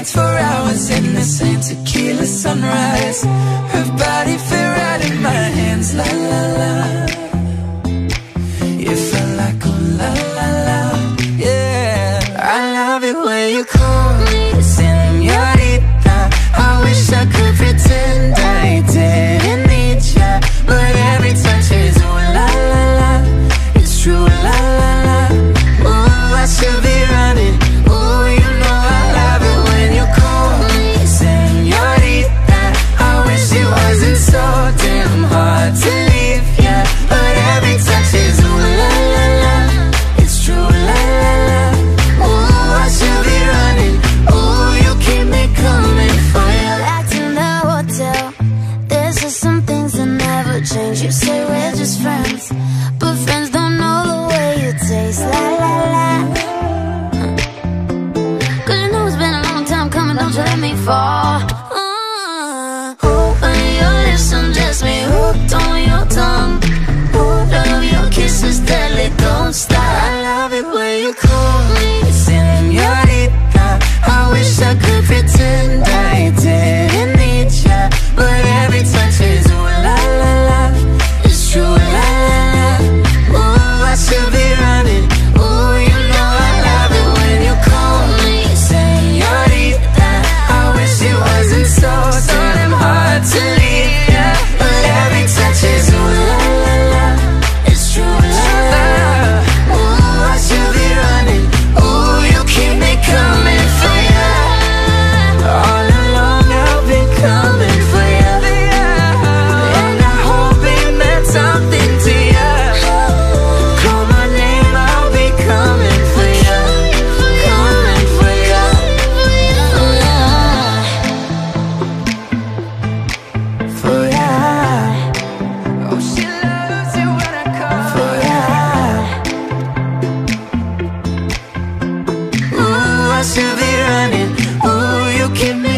dance for hours in the same tequila sunrise. Her body fit right in my hands, la la la. You felt like oh la la la, yeah. I love it when you call me. fall. I should be running. Ooh, you keep me.